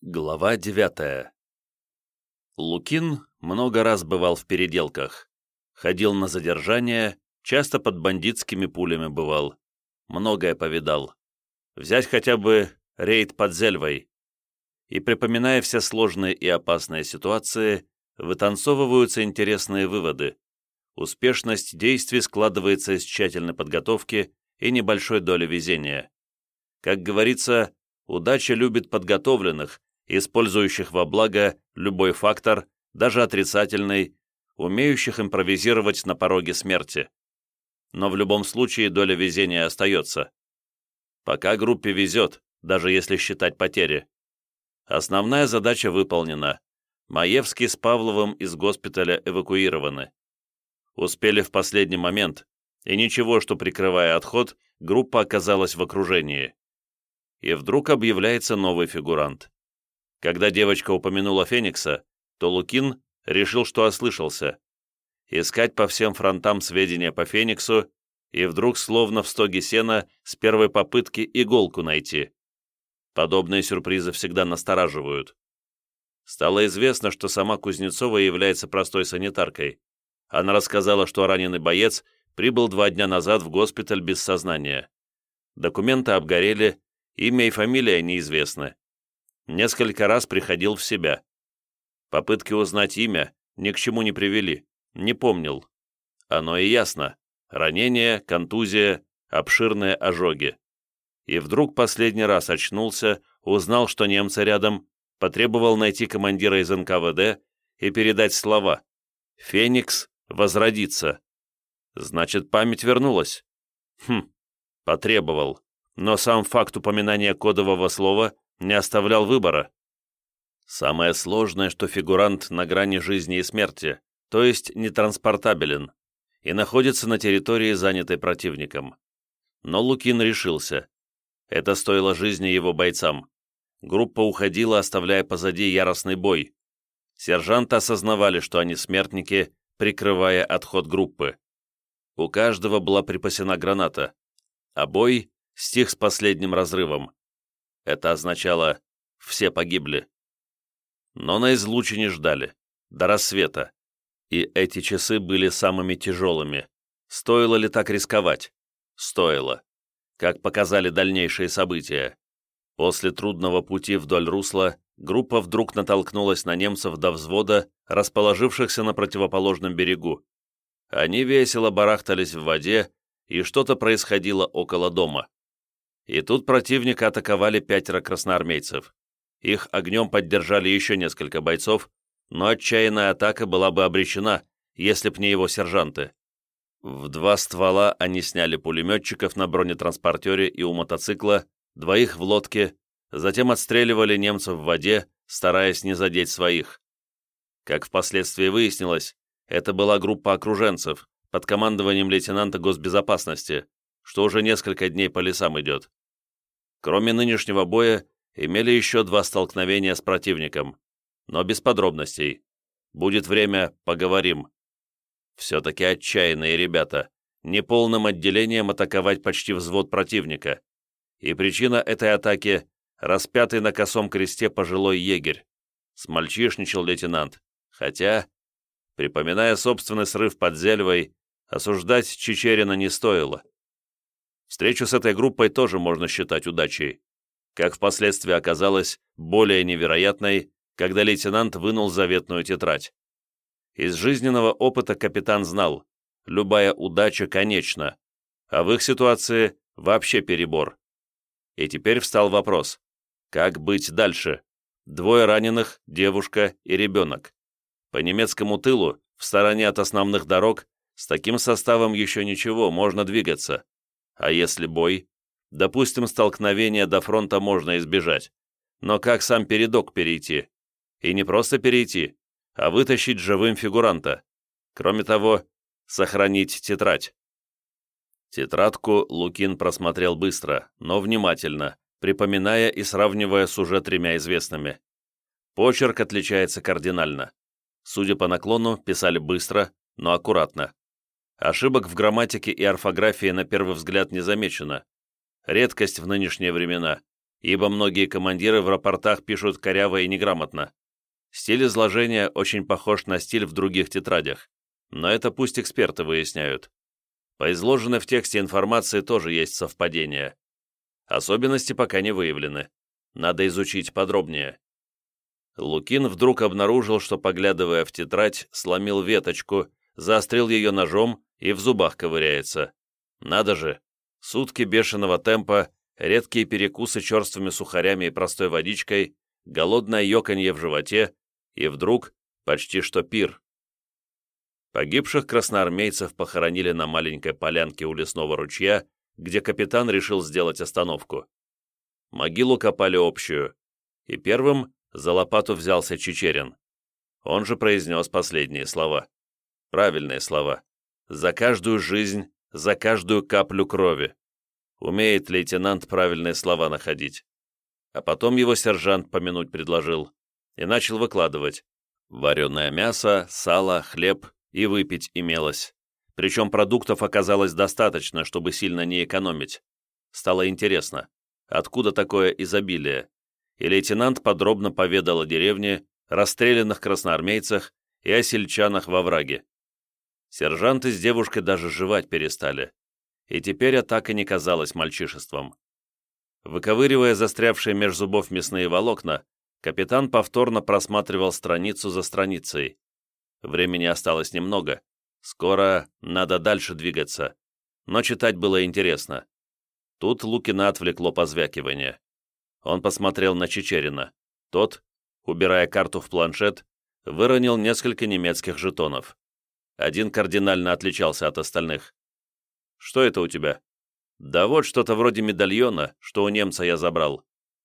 Глава девятая Лукин много раз бывал в переделках. Ходил на задержание, часто под бандитскими пулями бывал. Многое повидал. Взять хотя бы рейд под Зельвой. И, припоминая все сложные и опасные ситуации, вытанцовываются интересные выводы. Успешность действий складывается из тщательной подготовки и небольшой доли везения. Как говорится, удача любит подготовленных, использующих во благо любой фактор, даже отрицательный, умеющих импровизировать на пороге смерти. Но в любом случае доля везения остается. Пока группе везет, даже если считать потери. Основная задача выполнена. Маевский с Павловым из госпиталя эвакуированы. Успели в последний момент, и ничего, что прикрывая отход, группа оказалась в окружении. И вдруг объявляется новый фигурант. Когда девочка упомянула Феникса, то Лукин решил, что ослышался. Искать по всем фронтам сведения по Фениксу и вдруг, словно в стоге сена, с первой попытки иголку найти. Подобные сюрпризы всегда настораживают. Стало известно, что сама Кузнецова является простой санитаркой. Она рассказала, что раненый боец прибыл два дня назад в госпиталь без сознания. Документы обгорели, имя и фамилия неизвестны. Несколько раз приходил в себя. Попытки узнать имя ни к чему не привели, не помнил. Оно и ясно. Ранение, контузия, обширные ожоги. И вдруг последний раз очнулся, узнал, что немцы рядом, потребовал найти командира из НКВД и передать слова «Феникс возродится». Значит, память вернулась. Хм, потребовал. Но сам факт упоминания кодового слова не оставлял выбора. Самое сложное, что фигурант на грани жизни и смерти, то есть нетранспортабелен, и находится на территории, занятой противником. Но Лукин решился. Это стоило жизни его бойцам. Группа уходила, оставляя позади яростный бой. Сержанты осознавали, что они смертники, прикрывая отход группы. У каждого была припасена граната, а бой стих с последним разрывом. Это означало «все погибли». Но на излучине ждали, до рассвета. И эти часы были самыми тяжелыми. Стоило ли так рисковать? Стоило. Как показали дальнейшие события. После трудного пути вдоль русла группа вдруг натолкнулась на немцев до взвода, расположившихся на противоположном берегу. Они весело барахтались в воде, и что-то происходило около дома. И тут противника атаковали пятеро красноармейцев. Их огнем поддержали еще несколько бойцов, но отчаянная атака была бы обречена, если б не его сержанты. В два ствола они сняли пулеметчиков на бронетранспортере и у мотоцикла, двоих в лодке, затем отстреливали немцев в воде, стараясь не задеть своих. Как впоследствии выяснилось, это была группа окруженцев под командованием лейтенанта госбезопасности, что уже несколько дней по лесам идет. Кроме нынешнего боя, имели еще два столкновения с противником, но без подробностей. Будет время, поговорим. Все-таки отчаянные ребята, неполным отделением атаковать почти взвод противника. И причина этой атаки – распятый на косом кресте пожилой егерь. Смальчишничал лейтенант. Хотя, припоминая собственный срыв под Зельвой, осуждать Чечерина не стоило. Встречу с этой группой тоже можно считать удачей. Как впоследствии оказалось, более невероятной, когда лейтенант вынул заветную тетрадь. Из жизненного опыта капитан знал, любая удача конечна, а в их ситуации вообще перебор. И теперь встал вопрос, как быть дальше? Двое раненых, девушка и ребенок. По немецкому тылу, в стороне от основных дорог, с таким составом еще ничего, можно двигаться. А если бой? Допустим, столкновение до фронта можно избежать. Но как сам передок перейти? И не просто перейти, а вытащить живым фигуранта. Кроме того, сохранить тетрадь. Тетрадку Лукин просмотрел быстро, но внимательно, припоминая и сравнивая с уже тремя известными. Почерк отличается кардинально. Судя по наклону, писали быстро, но аккуратно. Ошибок в грамматике и орфографии на первый взгляд не замечено. Редкость в нынешние времена. ибо многие командиры в рапортах пишут коряво и неграмотно. Стиль изложения очень похож на стиль в других тетрадях, но это пусть эксперты выясняют. По изложенной в тексте информации тоже есть совпадения. Особенности пока не выявлены. Надо изучить подробнее. Лукин вдруг обнаружил, что, поглядывая в тетрадь, сломил веточку, заострил ее ножом и в зубах ковыряется. Надо же, сутки бешеного темпа, редкие перекусы черствыми сухарями и простой водичкой, голодное ёканье в животе, и вдруг почти что пир. Погибших красноармейцев похоронили на маленькой полянке у лесного ручья, где капитан решил сделать остановку. Могилу копали общую, и первым за лопату взялся Чечерин. Он же произнес последние слова. Правильные слова. «За каждую жизнь, за каждую каплю крови». Умеет лейтенант правильные слова находить. А потом его сержант помянуть предложил и начал выкладывать. Вареное мясо, сало, хлеб и выпить имелось. Причем продуктов оказалось достаточно, чтобы сильно не экономить. Стало интересно, откуда такое изобилие? И лейтенант подробно поведал о деревне, расстрелянных красноармейцах и о сельчанах во враге. Сержанты с девушкой даже жевать перестали. И теперь атака не казалась мальчишеством. Выковыривая застрявшие меж зубов мясные волокна, капитан повторно просматривал страницу за страницей. Времени осталось немного. Скоро надо дальше двигаться. Но читать было интересно. Тут Лукина отвлекло позвякивание. Он посмотрел на Чечерина. Тот, убирая карту в планшет, выронил несколько немецких жетонов. Один кардинально отличался от остальных. «Что это у тебя?» «Да вот что-то вроде медальона, что у немца я забрал.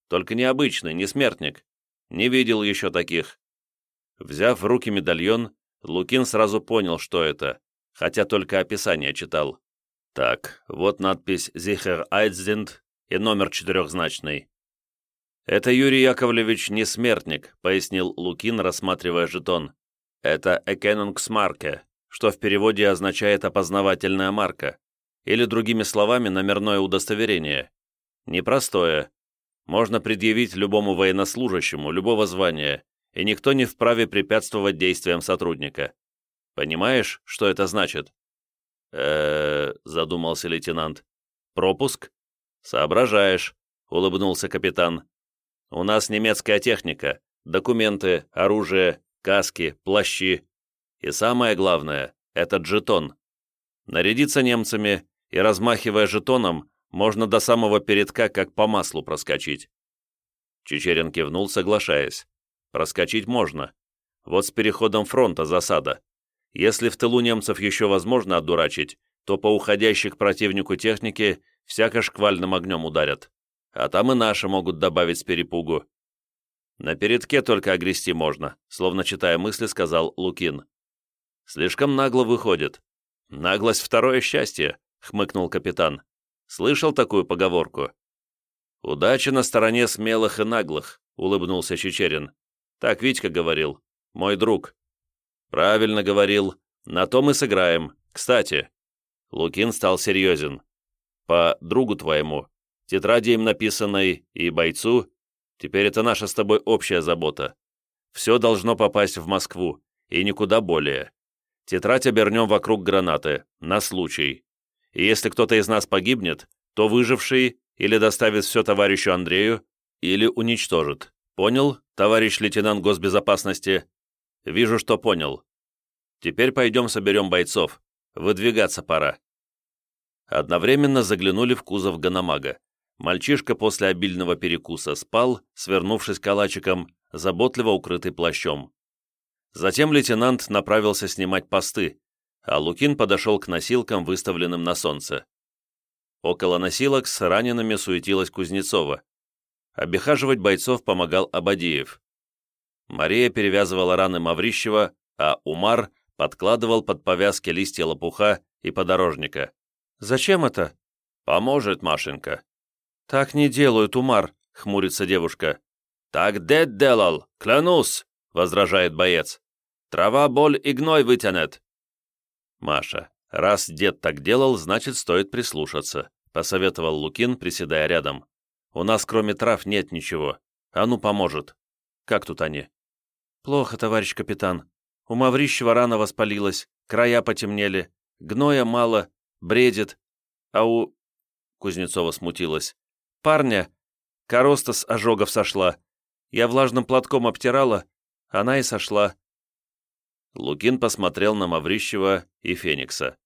Только необычный, не смертник. Не видел еще таких». Взяв в руки медальон, Лукин сразу понял, что это, хотя только описание читал. Так, вот надпись «Зихер Айдзинд» и номер четырехзначный. «Это Юрий Яковлевич не смертник», — пояснил Лукин, рассматривая жетон. «Это Экенунгсмарке, что в переводе означает «опознавательная марка», или, другими словами, номерное удостоверение. Непростое. Можно предъявить любому военнослужащему, любого звания, и никто не вправе препятствовать действиям сотрудника. Понимаешь, что это значит?» э задумался лейтенант. «Пропуск?» «Соображаешь», — улыбнулся капитан. «У нас немецкая техника, документы, оружие, каски, плащи. И самое главное — это жетон. Нарядиться немцами и, размахивая жетоном, можно до самого передка как по маслу проскочить. Чечерин кивнул, соглашаясь. Проскочить можно. Вот с переходом фронта засада. Если в тылу немцев еще возможно отдурачить, то по уходящей к противнику технике всяко шквальным огнем ударят. А там и наши могут добавить с перепугу. На передке только огрести можно, словно читая мысли, сказал Лукин. Слишком нагло выходит. Наглость — второе счастье, хмыкнул капитан. Слышал такую поговорку? Удача на стороне смелых и наглых, улыбнулся Чечерин. Так Витька говорил, мой друг. Правильно говорил, на то мы сыграем. Кстати, Лукин стал серьезен. По другу твоему, тетради им написанной и бойцу, теперь это наша с тобой общая забота. Все должно попасть в Москву, и никуда более. Тетрадь обернем вокруг гранаты, на случай. И если кто-то из нас погибнет, то выживший или доставит все товарищу Андрею, или уничтожит. Понял, товарищ лейтенант госбезопасности? Вижу, что понял. Теперь пойдем соберем бойцов. Выдвигаться пора. Одновременно заглянули в кузов Ганамага. Мальчишка после обильного перекуса спал, свернувшись калачиком, заботливо укрытый плащом. Затем лейтенант направился снимать посты, а Лукин подошел к носилкам, выставленным на солнце. Около носилок с ранеными суетилась Кузнецова. Обихаживать бойцов помогал Абадиев. Мария перевязывала раны Маврищева, а Умар подкладывал под повязки листья лопуха и подорожника. «Зачем это?» «Поможет, Машенька». «Так не делают, Умар», — хмурится девушка. «Так дед делал, клянусь», — возражает боец. Трава боль и гной вытянет». «Маша, раз дед так делал, значит, стоит прислушаться», — посоветовал Лукин, приседая рядом. У нас кроме трав нет ничего. А ну, поможет. Как тут они?» «Плохо, товарищ капитан. У Маврищева рана воспалилась, края потемнели, гноя мало, бредит. А у...» Кузнецова смутилась. «Парня, короста с ожогов сошла. Я влажным платком обтирала, она и сошла». Лукин посмотрел на Маврищева и Феникса.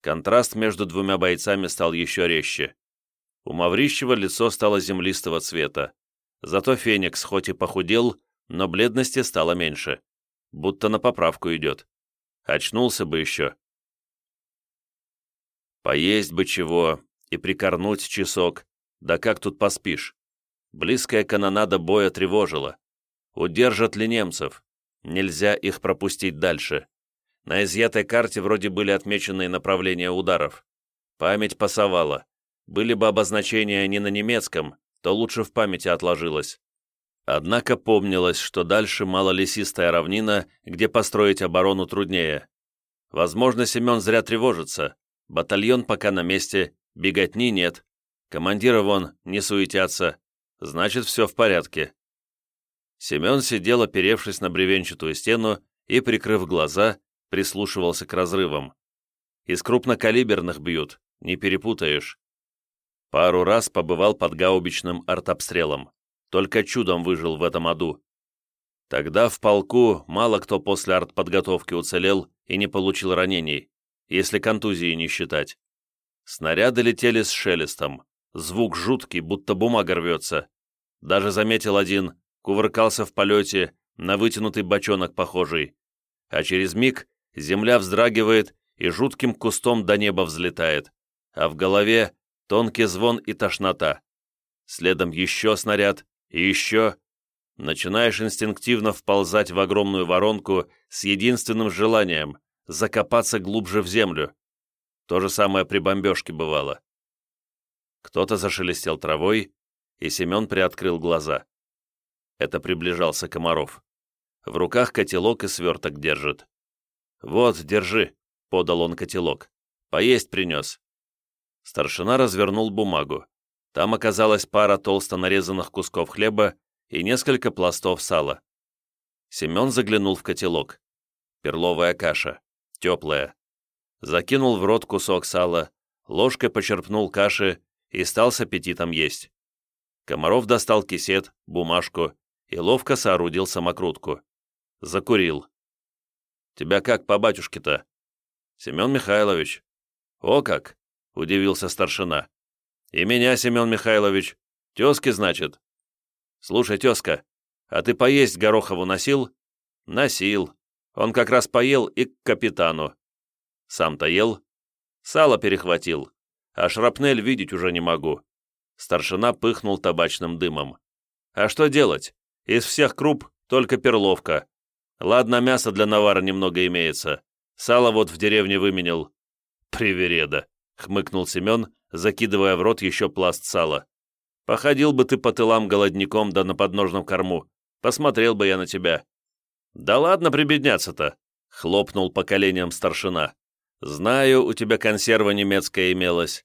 Контраст между двумя бойцами стал еще резче. У Маврищева лицо стало землистого цвета. Зато Феникс хоть и похудел, но бледности стало меньше. Будто на поправку идет. Очнулся бы еще. Поесть бы чего и прикорнуть часок. Да как тут поспишь? Близкая канонада боя тревожила. Удержат ли немцев? Нельзя их пропустить дальше. На изъятой карте вроде были отмечены направления ударов. Память пасовала. Были бы обозначения не на немецком, то лучше в памяти отложилось. Однако помнилось, что дальше малолесистая равнина, где построить оборону труднее. Возможно, Семен зря тревожится. Батальон пока на месте, беготни нет. Командиры вон не суетятся. Значит, все в порядке. Семен сидел, оперевшись на бревенчатую стену и, прикрыв глаза, прислушивался к разрывам. Из крупнокалиберных бьют, не перепутаешь. Пару раз побывал под гаубичным артобстрелом. Только чудом выжил в этом аду. Тогда в полку мало кто после артподготовки уцелел и не получил ранений, если контузии не считать. Снаряды летели с шелестом. Звук жуткий, будто бумага рвется. Даже заметил один, кувыркался в полете, на вытянутый бочонок похожий. А через миг земля вздрагивает и жутким кустом до неба взлетает, а в голове тонкий звон и тошнота. Следом еще снаряд, и еще. Начинаешь инстинктивно вползать в огромную воронку с единственным желанием — закопаться глубже в землю. То же самое при бомбежке бывало. Кто-то зашелестел травой, и Семен приоткрыл глаза. Это приближался Комаров. В руках котелок и сверток держит. «Вот, держи», — подал он котелок. «Поесть принес». Старшина развернул бумагу. Там оказалась пара толсто нарезанных кусков хлеба и несколько пластов сала. Семен заглянул в котелок. Перловая каша. Теплая. Закинул в рот кусок сала, ложкой почерпнул каши и стал с аппетитом есть. Комаров достал кисет, бумажку и ловко соорудил самокрутку. Закурил. Тебя как по батюшке-то?» «Семен Михайлович». «О как!» — удивился старшина. «И меня, Семен Михайлович. Тезки, значит?» «Слушай, тезка, а ты поесть Горохову носил?» «Носил. Он как раз поел и к капитану». «Сам-то ел?» «Сало перехватил. А шрапнель видеть уже не могу». Старшина пыхнул табачным дымом. «А что делать? Из всех круп только перловка. Ладно, мясо для навара немного имеется. Сало вот в деревне выменил». «Привереда», — хмыкнул Семен, закидывая в рот еще пласт сала. «Походил бы ты по тылам голодником да на подножном корму. Посмотрел бы я на тебя». «Да ладно прибедняться-то», — хлопнул по коленям старшина. «Знаю, у тебя консерва немецкая имелась».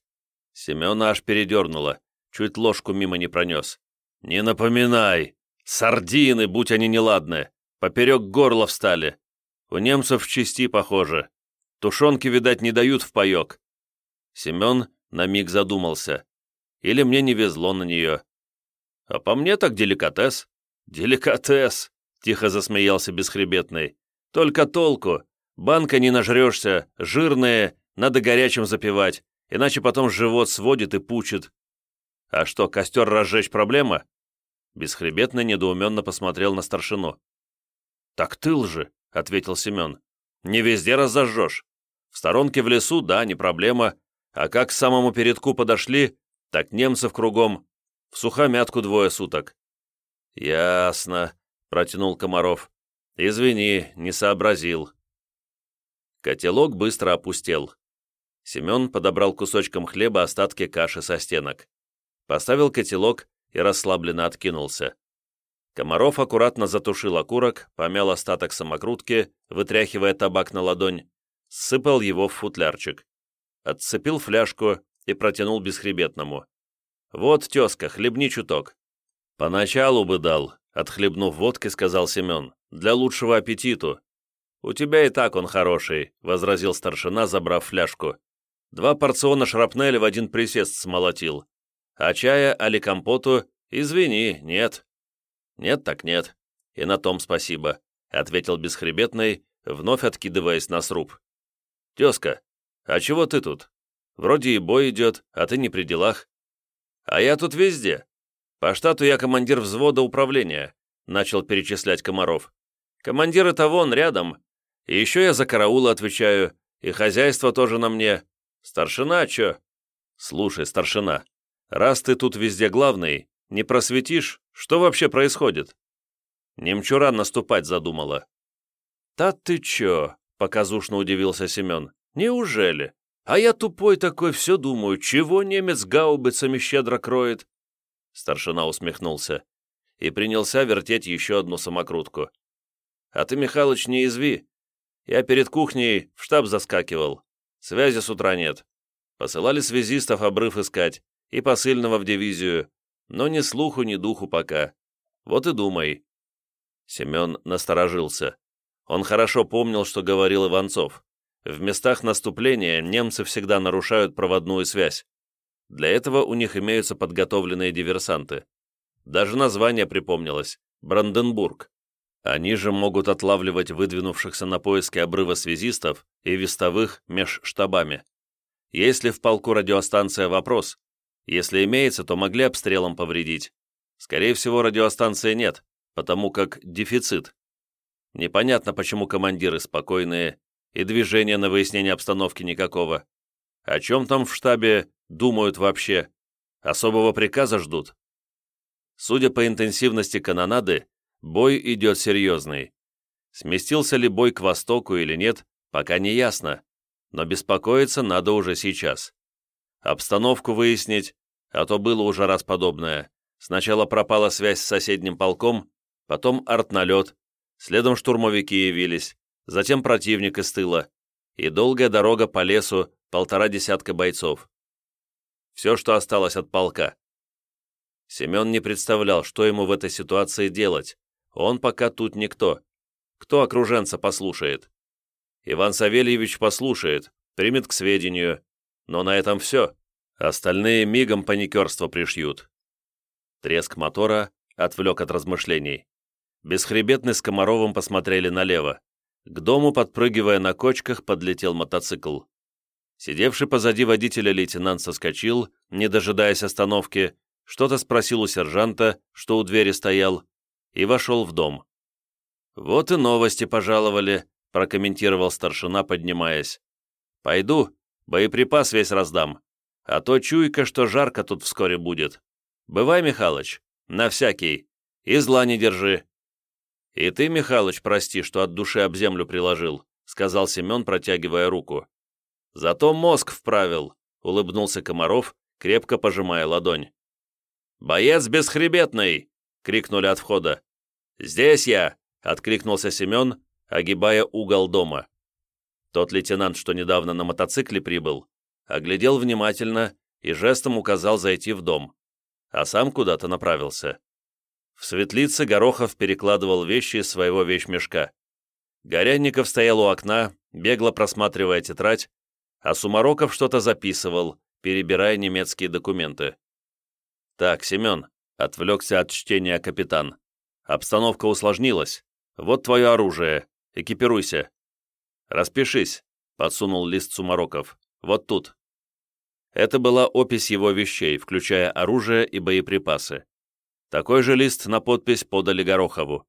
Семена аж передернуло, чуть ложку мимо не пронес. «Не напоминай! Сардины, будь они неладны! Поперек горла встали. У немцев в части похоже. Тушенки, видать, не дают в паек. Семен на миг задумался. Или мне не везло на нее. А по мне так деликатес. Деликатес, тихо засмеялся бесхребетный. Только толку. Банка не нажрешься, жирные, надо горячим запивать, иначе потом живот сводит и пучит. А что, костер разжечь проблема? Бесхребетный недоуменно посмотрел на старшину. «Так тыл же», — ответил Семен. «Не везде разожжешь. В сторонке в лесу, да, не проблема. А как к самому передку подошли, так немцев кругом. В сухомятку двое суток». «Ясно», — протянул Комаров. «Извини, не сообразил». Котелок быстро опустел. Семен подобрал кусочком хлеба остатки каши со стенок. Поставил котелок и расслабленно откинулся. Комаров аккуратно затушил окурок, помял остаток самокрутки, вытряхивая табак на ладонь, сыпал его в футлярчик. Отцепил фляжку и протянул бесхребетному. Вот, тезка, хлебни чуток». «Поначалу бы дал», — отхлебнув водки, сказал Семен, — «для лучшего аппетиту». «У тебя и так он хороший», — возразил старшина, забрав фляжку. «Два порциона шрапнели в один присест смолотил. А чая, али компоту, извини, нет». «Нет так нет. И на том спасибо», — ответил бесхребетный, вновь откидываясь на сруб. «Тезка, а чего ты тут? Вроде и бой идет, а ты не при делах». «А я тут везде. По штату я командир взвода управления», — начал перечислять Комаров. «Командир это вон, рядом. И еще я за караулы отвечаю, и хозяйство тоже на мне. Старшина, чё?» «Слушай, старшина, раз ты тут везде главный, не просветишь, что вообще происходит?» Немчура наступать задумала. «Та ты чё?» — показушно удивился Семен. «Неужели? А я тупой такой, все думаю, чего немец гаубицами щедро кроет?» Старшина усмехнулся и принялся вертеть еще одну самокрутку. «А ты, Михалыч, не изви. Я перед кухней в штаб заскакивал. Связи с утра нет. Посылали связистов обрыв искать и посыльного в дивизию, но ни слуху, ни духу пока. Вот и думай». Семен насторожился. Он хорошо помнил, что говорил Иванцов. В местах наступления немцы всегда нарушают проводную связь. Для этого у них имеются подготовленные диверсанты. Даже название припомнилось – Бранденбург. Они же могут отлавливать выдвинувшихся на поиски обрыва связистов и вестовых меж штабами. Если в полку радиостанция «Вопрос», если имеется, то могли обстрелом повредить. Скорее всего, радиостанции нет, потому как дефицит. Непонятно, почему командиры спокойные, и движения на выяснение обстановки никакого. О чем там в штабе думают вообще? Особого приказа ждут? Судя по интенсивности канонады, бой идет серьезный. Сместился ли бой к востоку или нет, пока не ясно, но беспокоиться надо уже сейчас. Обстановку выяснить, а то было уже раз подобное. Сначала пропала связь с соседним полком, потом артналет, следом штурмовики явились, затем противник из тыла, и долгая дорога по лесу, полтора десятка бойцов. Все, что осталось от полка. Семен не представлял, что ему в этой ситуации делать. Он пока тут никто. Кто окруженца послушает? Иван Савельевич послушает, примет к сведению. Но на этом все. Остальные мигом паникерство пришьют. Треск мотора отвлек от размышлений. Бесхребетный с Комаровым посмотрели налево. К дому, подпрыгивая на кочках, подлетел мотоцикл. Сидевший позади водителя лейтенант соскочил, не дожидаясь остановки, что-то спросил у сержанта, что у двери стоял, и вошел в дом. «Вот и новости пожаловали», — прокомментировал старшина, поднимаясь. «Пойду, боеприпас весь раздам, а то чуйка, что жарко тут вскоре будет. Бывай, Михалыч, на всякий, и зла не держи». «И ты, Михалыч, прости, что от души об землю приложил», сказал Семен, протягивая руку. «Зато мозг вправил», — улыбнулся Комаров, крепко пожимая ладонь. «Боец бесхребетный!» — крикнули от входа. «Здесь я!» — откликнулся Семен, огибая угол дома. Тот лейтенант, что недавно на мотоцикле прибыл, оглядел внимательно и жестом указал зайти в дом, а сам куда-то направился. В светлице Горохов перекладывал вещи из своего вещмешка. Горянников стоял у окна, бегло просматривая тетрадь, а Сумароков что-то записывал, перебирая немецкие документы. «Так, Семен», — отвлекся от чтения капитан, — «обстановка усложнилась. Вот твое оружие. Экипируйся». «Распишись», — подсунул лист Сумароков. «Вот тут». Это была опись его вещей, включая оружие и боеприпасы. Такой же лист на подпись подали Горохову.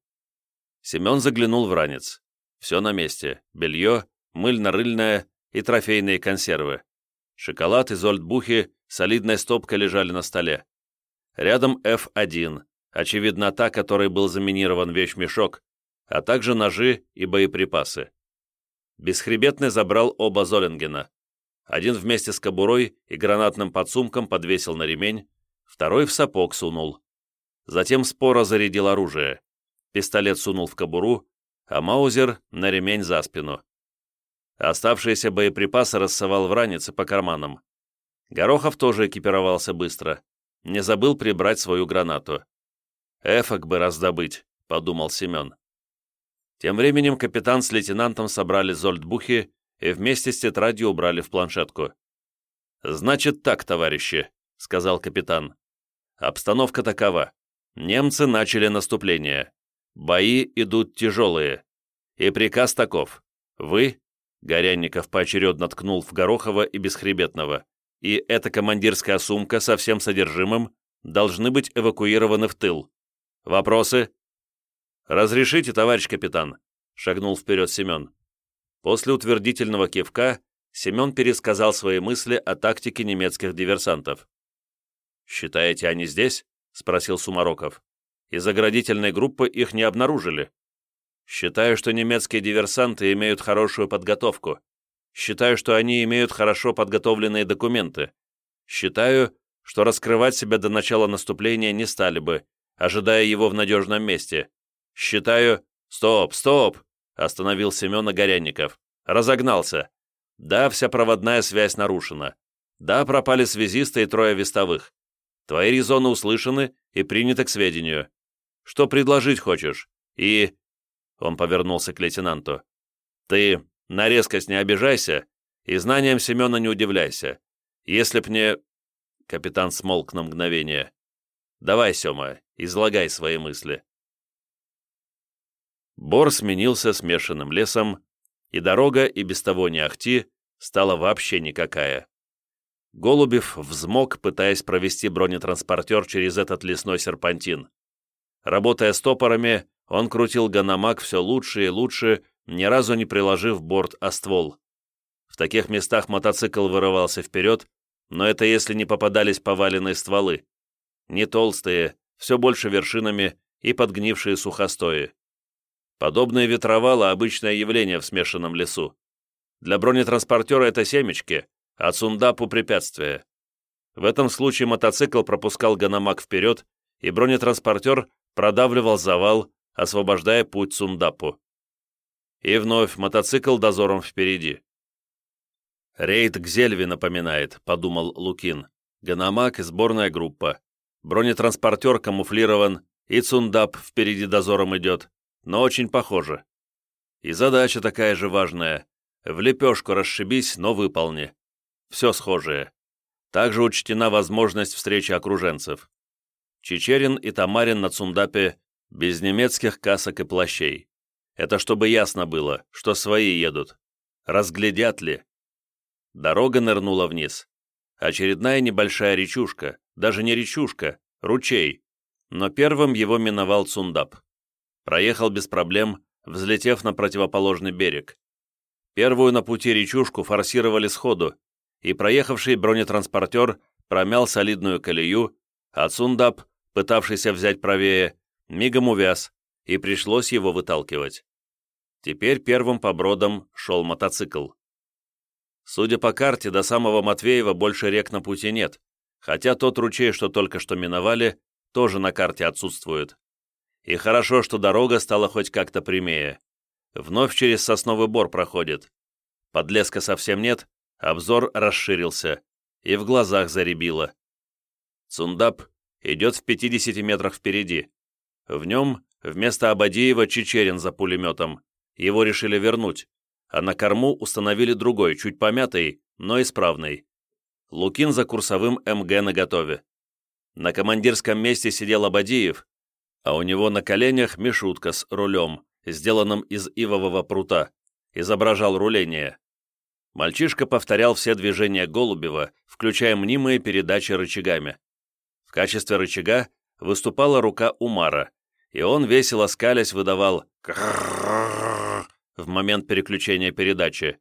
Семен заглянул в ранец. Все на месте. Белье, мыльно-рыльное и трофейные консервы. Шоколад и зольдбухи солидной стопкой лежали на столе. Рядом F1, очевидно та, которой был заминирован вещмешок, а также ножи и боеприпасы. Бесхребетный забрал оба Золингена. Один вместе с кобурой и гранатным подсумком подвесил на ремень, второй в сапог сунул. Затем споро зарядил оружие. Пистолет сунул в кобуру, а Маузер на ремень за спину. Оставшиеся боеприпасы рассовал в ранец по карманам. Горохов тоже экипировался быстро. не забыл прибрать свою гранату. «Эфок бы раздобыть», — подумал Семен. Тем временем капитан с лейтенантом собрали зольдбухи и вместе с тетрадью убрали в планшетку. «Значит так, товарищи», — сказал капитан. «Обстановка такова. Немцы начали наступление. Бои идут тяжелые. И приказ таков. Вы, Горянников поочередно ткнул в Горохова и Бесхребетного, и эта командирская сумка со всем содержимым должны быть эвакуированы в тыл. Вопросы? «Разрешите, товарищ капитан», — шагнул вперед Семен. После утвердительного кивка Семен пересказал свои мысли о тактике немецких диверсантов. «Считаете, они здесь?» — спросил Сумароков. «Из оградительной группы их не обнаружили». «Считаю, что немецкие диверсанты имеют хорошую подготовку. Считаю, что они имеют хорошо подготовленные документы. Считаю, что раскрывать себя до начала наступления не стали бы, ожидая его в надежном месте. Считаю... Стоп, стоп! Остановил Семена Горянников. Разогнался. Да, вся проводная связь нарушена. Да, пропали связисты и трое вестовых. Твои резоны услышаны и приняты к сведению. Что предложить хочешь? И...» Он повернулся к лейтенанту. «Ты на резкость не обижайся и знанием Семена не удивляйся. Если б не...» Капитан смолк на мгновение. «Давай, Сема, излагай свои мысли». Бор сменился смешанным лесом, и дорога, и без того не ахти, стала вообще никакая. Голубев взмок, пытаясь провести бронетранспортер через этот лесной серпантин. Работая стопорами, он крутил ганамак все лучше и лучше, ни разу не приложив борт о ствол. В таких местах мотоцикл вырывался вперед, но это если не попадались поваленные стволы. Не толстые, все больше вершинами и подгнившие сухостои. Подобные ветровалы – обычное явление в смешанном лесу. Для бронетранспортера это семечки, а Цундапу – препятствие. В этом случае мотоцикл пропускал Ганамак вперед, и бронетранспортер продавливал завал, освобождая путь Цундапу. И вновь мотоцикл дозором впереди. «Рейд к Зельве напоминает», — подумал Лукин. «Ганамак — сборная группа. Бронетранспортер камуфлирован, и Цундап впереди дозором идет но очень похоже. И задача такая же важная. В лепешку расшибись, но выполни. Все схожее. Также учтена возможность встречи окруженцев. Чечерин и Тамарин на Цундапе без немецких касок и плащей. Это чтобы ясно было, что свои едут. Разглядят ли? Дорога нырнула вниз. Очередная небольшая речушка, даже не речушка, ручей. Но первым его миновал Цундап. Проехал без проблем, взлетев на противоположный берег. Первую на пути речушку форсировали сходу, и проехавший бронетранспортер промял солидную колею, а Цундап, пытавшийся взять правее, мигом увяз, и пришлось его выталкивать. Теперь первым по бродам шел мотоцикл. Судя по карте, до самого Матвеева больше рек на пути нет, хотя тот ручей, что только что миновали, тоже на карте отсутствует. И хорошо, что дорога стала хоть как-то прямее. Вновь через сосновый бор проходит. Подлеска совсем нет, обзор расширился, и в глазах заребило. Цундап идет в 50 метрах впереди. В нем вместо Абадеева Чечерин за пулеметом. Его решили вернуть, а на корму установили другой, чуть помятый, но исправный. Лукин за курсовым МГ наготове. На командирском месте сидел Абадеев, а у него на коленях мишутка с рулем, сделанным из ивового прута, изображал руление. Мальчишка повторял все движения Голубева, включая мнимые передачи рычагами. В качестве рычага выступала рука Умара, и он, весело скалясь, выдавал в момент переключения передачи.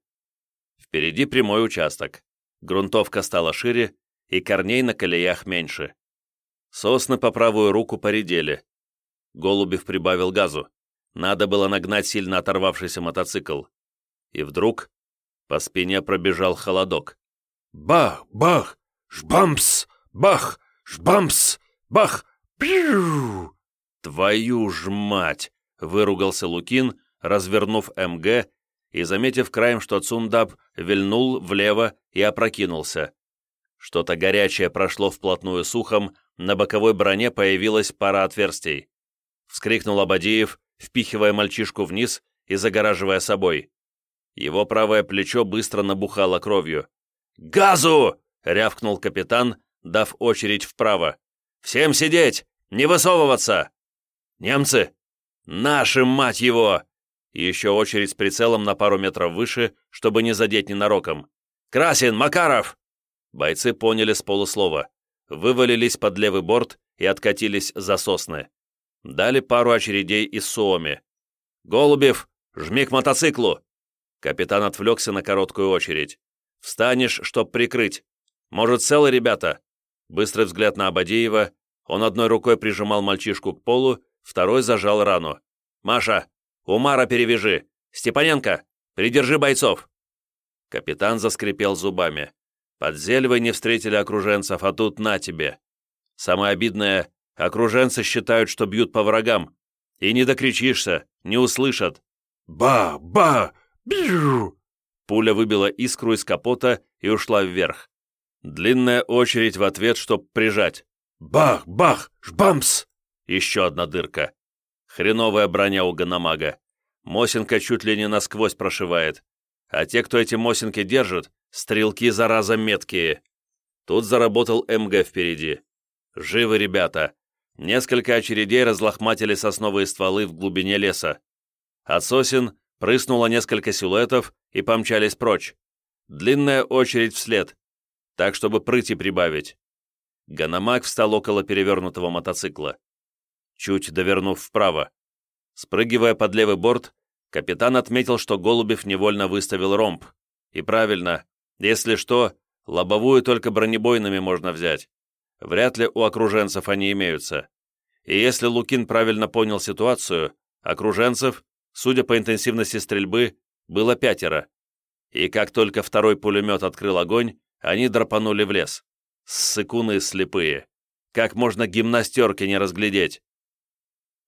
Впереди прямой участок. Грунтовка стала шире, и корней на колеях меньше. Сосны по правую руку поредели. Голубев прибавил газу. Надо было нагнать сильно оторвавшийся мотоцикл. И вдруг по спине пробежал холодок. Бах, бах, жбамс, бах, жбамс, бах, пью. Твою ж мать! Выругался Лукин, развернув МГ и, заметив краем, что Цундаб вильнул влево и опрокинулся. Что-то горячее прошло вплотную с ухом, на боковой броне появилась пара отверстий. Вскрикнул Абадиев, впихивая мальчишку вниз и загораживая собой. Его правое плечо быстро набухало кровью. «Газу!» — рявкнул капитан, дав очередь вправо. «Всем сидеть! Не высовываться!» «Немцы! Нашим, мать его!» Еще очередь с прицелом на пару метров выше, чтобы не задеть ненароком. «Красин! Макаров!» Бойцы поняли с полуслова. Вывалились под левый борт и откатились за сосны. Дали пару очередей из Суоми. «Голубев, жми к мотоциклу!» Капитан отвлекся на короткую очередь. «Встанешь, чтоб прикрыть. Может, целы ребята?» Быстрый взгляд на Абадеева. Он одной рукой прижимал мальчишку к полу, второй зажал рану. «Маша, Умара перевяжи! Степаненко, придержи бойцов!» Капитан заскрипел зубами. Под Зельвой не встретили окруженцев, а тут на тебе. Самое обидное, окруженцы считают, что бьют по врагам. И не докричишься, не услышат. «Ба! Ба! Бью!» Пуля выбила искру из капота и ушла вверх. Длинная очередь в ответ, чтоб прижать. «Бах! Бах! Жбамс!» Еще одна дырка. Хреновая броня у Ганамага. Мосинка чуть ли не насквозь прошивает. А те, кто эти мосинки держит, стрелки, зараза, меткие. Тут заработал МГ впереди. Живы ребята. Несколько очередей разлохматили сосновые стволы в глубине леса. От сосен прыснуло несколько силуэтов и помчались прочь. Длинная очередь вслед, так, чтобы прыти прибавить. Ганамак встал около перевернутого мотоцикла. Чуть довернув вправо. Спрыгивая под левый борт, капитан отметил, что Голубев невольно выставил ромб. И правильно, если что, лобовую только бронебойными можно взять. Вряд ли у окруженцев они имеются. И если Лукин правильно понял ситуацию, окруженцев судя по интенсивности стрельбы, было пятеро. И как только второй пулемет открыл огонь, они драпанули в лес. Ссыкуны слепые. Как можно гимнастерки не разглядеть?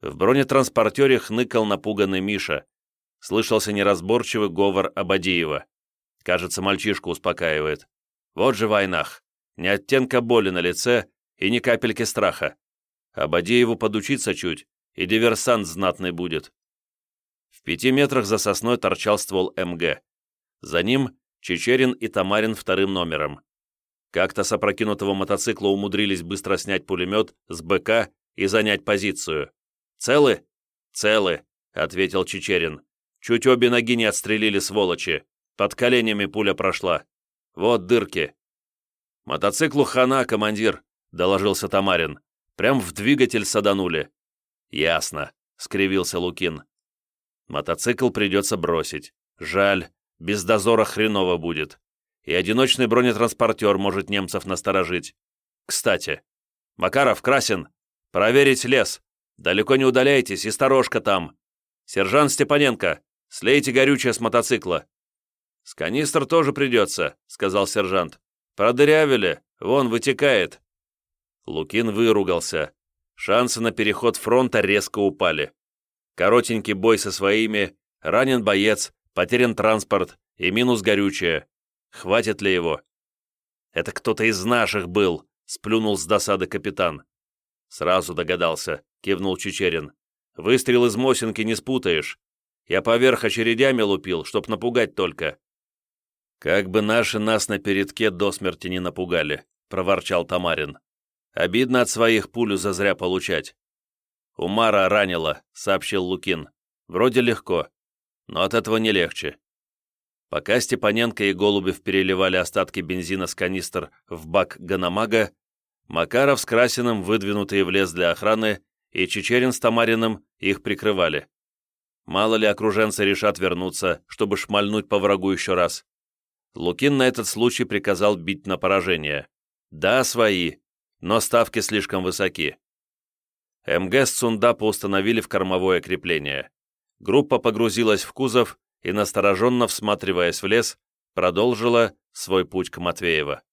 В бронетранспортере хныкал напуганный Миша. Слышался неразборчивый говор Абадиева. Кажется, мальчишку успокаивает. Вот же войнах. Ни оттенка боли на лице и ни капельки страха. Абадееву подучиться чуть, и диверсант знатный будет пяти метрах за сосной торчал ствол МГ. За ним Чечерин и Тамарин вторым номером. Как-то с опрокинутого мотоцикла умудрились быстро снять пулемет с БК и занять позицию. «Целы?» «Целы», — ответил Чечерин. «Чуть обе ноги не отстрелили, сволочи. Под коленями пуля прошла. Вот дырки». «Мотоциклу хана, командир», — доложился Тамарин. «Прям в двигатель саданули». «Ясно», — скривился Лукин. Мотоцикл придется бросить. Жаль, без дозора хреново будет. И одиночный бронетранспортер может немцев насторожить. Кстати, Макаров, Красин, проверить лес. Далеко не удаляйтесь, и сторожка там. Сержант Степаненко, слейте горючее с мотоцикла. С канистр тоже придется, сказал сержант. Продырявили, вон вытекает. Лукин выругался. Шансы на переход фронта резко упали. Коротенький бой со своими, ранен боец, потерян транспорт и минус горючее. Хватит ли его? Это кто-то из наших был, сплюнул с досады капитан. Сразу догадался, кивнул Чечерин. Выстрел из Мосинки не спутаешь. Я поверх очередями лупил, чтоб напугать только. Как бы наши нас на передке до смерти не напугали, проворчал Тамарин. Обидно от своих пулю зазря получать. «Умара ранила», — сообщил Лукин. «Вроде легко, но от этого не легче». Пока Степаненко и Голубев переливали остатки бензина с канистр в бак Ганамага, Макаров с Красиным, выдвинутые в лес для охраны, и Чечерин с Тамариным их прикрывали. Мало ли окруженцы решат вернуться, чтобы шмальнуть по врагу еще раз. Лукин на этот случай приказал бить на поражение. Да, свои, но ставки слишком высоки. МГ с Цундапа установили в кормовое крепление. Группа погрузилась в кузов и, настороженно всматриваясь в лес, продолжила свой путь к Матвеево.